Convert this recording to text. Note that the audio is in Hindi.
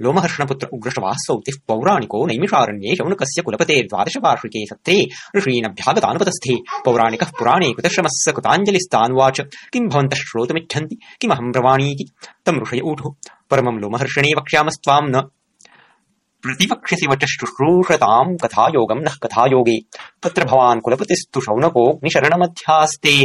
लोमहर्षणपुत्र उग्रश्रवासौतिः पौराणिको नैमिषारण्ये शौनकस्य कुलपते द्वादशवार्षिके सत्रे ऋषीनभ्यागतानुपतस्थे। पौराणिकः पुराणे कृतश्रमस्य कृताञ्जलिस्तान्वाच। किं भवन्तः श्रोतुमिच्छन्ति? किमहं ब्रवाणीति? तं ऋषय ऊढुः। परमं लोमहर्षणे वक्ष्यामस्त्वां न। प्रतिवक्ष्यसि वच शुश्रूषतां कथायोगं नः कथायोगे। तत्र भवान् कुलपतिस्तु शौनकोऽग्निशरणमध्यास्ते।